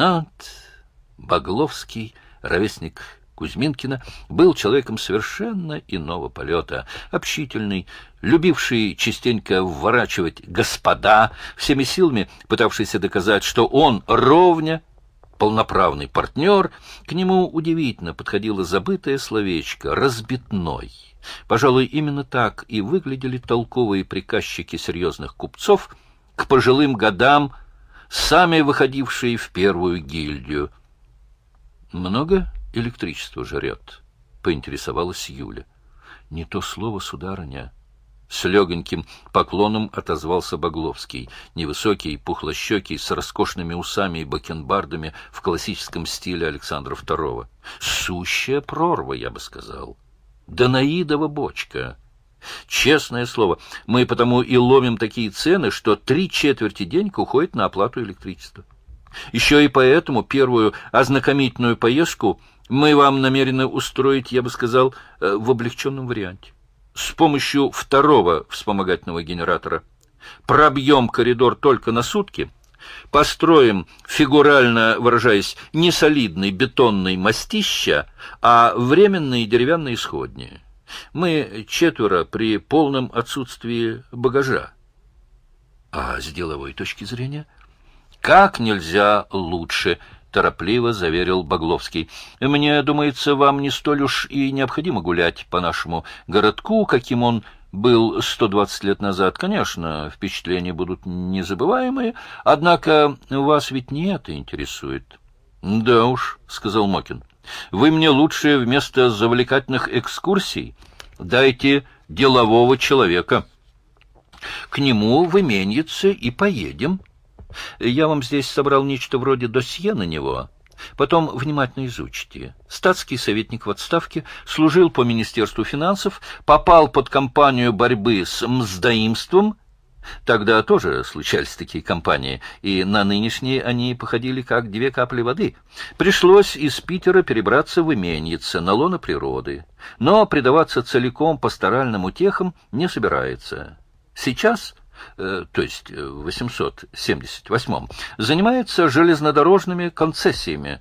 Вот Багловский, ровесник Кузьминкина, был человеком совершенно иного полета, общительный, любивший частенько вворачивать «господа», всеми силами пытавшийся доказать, что он ровня, полноправный партнер, к нему удивительно подходило забытое словечко «разбитной». Пожалуй, именно так и выглядели толковые приказчики серьезных купцов к пожилым годам, сами выходившие в первую гильдию. «Много электричества жрет?» — поинтересовалась Юля. «Не то слово, сударыня». С легоньким поклоном отозвался Багловский, невысокий, пухлощекий, с роскошными усами и бакенбардами в классическом стиле Александра II. Сущая прорва, я бы сказал. Данаидова бочка. Честное слово, мы потому и ломим такие цены, что три четверти денег уходит на оплату электричества. Еще и поэтому первую ознакомительную поездку мы вам намерены устроить, я бы сказал, э, в облегченном варианте. С помощью второго вспомогательного генератора. Пробьем коридор только на сутки, построим, фигурально выражаясь, не солидный бетонный мастища, а временные деревянные сходни. Мы четверо при полном отсутствии багажа. А с деловой точки зрения? Как нельзя лучше, торопливо заверил Багловский. Мне думается, вам не столь уж и необходимо гулять по нашему городку, каким он был 120 лет назад. Конечно, впечатления будут незабываемые, однако вас ведь не это интересует. — Да уж, — сказал Мокин, — вы мне лучше вместо завлекательных экскурсий дайте делового человека. К нему в именьице и поедем. Я вам здесь собрал нечто вроде досье на него. Потом внимательно изучите. Статский советник в отставке, служил по Министерству финансов, попал под кампанию борьбы с мздоимством. Тогда тоже случались такие кампании, и на нынешние они походили как две капли воды. Пришлось из Питера перебраться в Именьице, на лоно природы. Но предаваться целиком пасторальным утехам не собирается. Сейчас э, то есть в 878 занимается железнодорожными концессиями.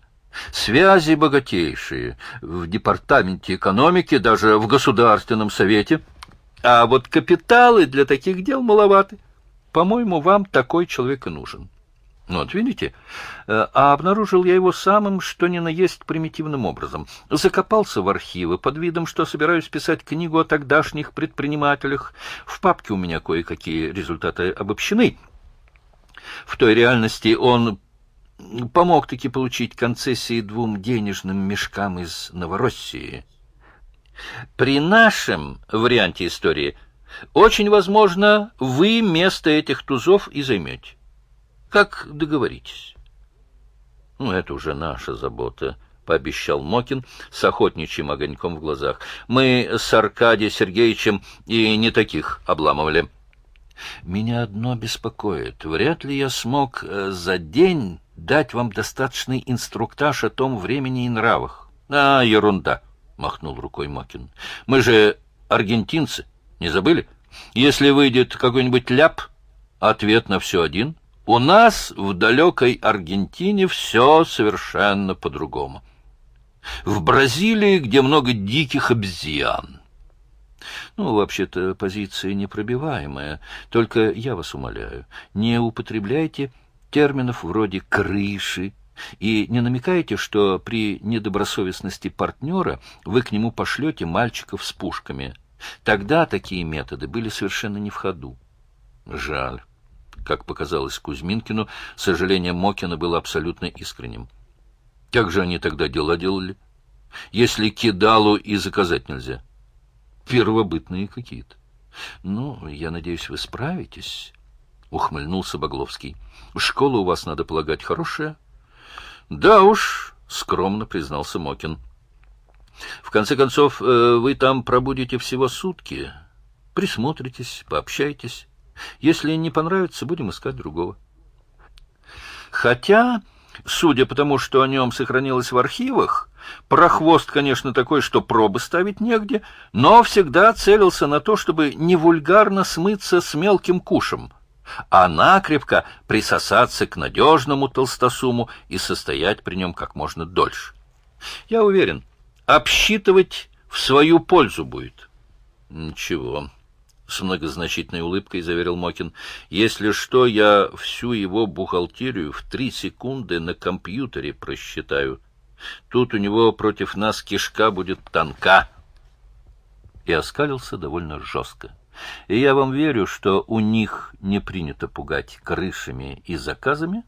Связи богатейшие в департаменте экономики, даже в Государственном совете. А вот капиталы для таких дел маловаты. По-моему, вам такой человек и нужен. Ну, вот видите, э, а обнаружил я его самым, что ни на есть примитивным образом. Закопался в архивы под видом, что собираюсь писать книгу о тогдашних предпринимателях. В папке у меня кое-какие результаты обобщены. В той реальности он помог таки получить концессии двум денежным мешкам из Новороссии. При нашем варианте истории очень возможно, вы место этих тузов и займете. Как договоритесь? Ну, это уже наша забота, пообещал Мокин с охотничьим огоньком в глазах. Мы с Аркадием Сергеевичем и не таких обламывали. Меня одно беспокоит. Вряд ли я смог э, за день дать вам достаточный инструктаж о том времени и нравах. А, ерунда, махнул рукой Мокин. Мы же аргентинцы, не забыли? Если выйдет какой-нибудь ляп, ответ на все один — у нас в далекой Аргентине все совершенно по-другому. В Бразилии, где много диких обезьян. Ну, вообще-то, позиция непробиваемая. Только я вас умоляю, не употребляйте терминов вроде «крыши», и не намекайте, что при недобросовестности партнера вы к нему пошлете мальчиков с пушками. Тогда такие методы были совершенно не в ходу. Жаль. Как показалось Кузьминкину, сожаление Мокина было абсолютно искренним. Как же они тогда дела делали? Если кидалу и заказать нельзя. Первобытные какие-то. Ну, я надеюсь, вы справитесь, — ухмыльнулся Багловский. Школа у вас, надо полагать, хорошая? Да уж, — скромно признался Мокин. В конце концов, э, вы там пробудете всего сутки. Присмотритесь, пообщайтесь. Если не понравится, будем искать другого. Хотя, судя по тому, что о нем сохранилось в архивах, прохвост, конечно, такой, что пробы ставить негде, но всегда целился на то, чтобы не вульгарно смыться с мелким кушем. А накрепко присосаться к надежному толстосуму и состоять при нем как можно дольше. Я уверен, обсчитывать в свою пользу будет. Ничего, с многозначительной улыбкой заверил Мокин. Если что, я всю его бухгалтерию в три секунды на компьютере просчитаю. Тут у него против нас кишка будет тонка. И оскалился довольно жестко. И я вам верю, что у них не принято пугать крышами и заказами,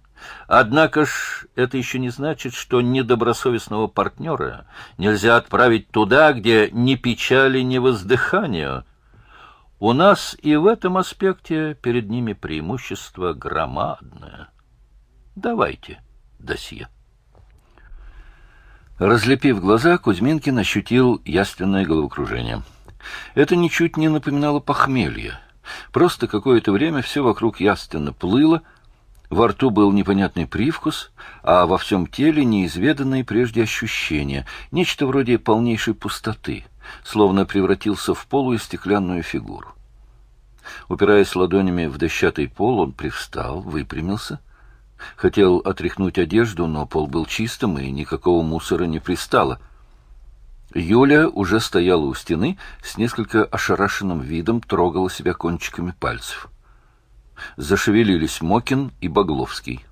Однако ж это еще не значит, что недобросовестного партнера нельзя отправить туда, где ни печали, ни воздыхания. У нас и в этом аспекте перед ними преимущество громадное. Давайте досье. Разлепив глаза, Кузьминкин ощутил яственное головокружение. Это ничуть не напоминало похмелье. Просто какое-то время все вокруг яственно плыло, во рту был непонятный привкус, а во всем теле неизведанные прежде ощущения, нечто вроде полнейшей пустоты, словно превратился в полую стеклянную фигуру. Упираясь ладонями в дощатый пол, он привстал, выпрямился. Хотел отряхнуть одежду, но пол был чистым, и никакого мусора не пристало — Юля уже стояла у стены, с несколько ошарашенным видом трогала себя кончиками пальцев. Зашевелились Мокин и Багловский.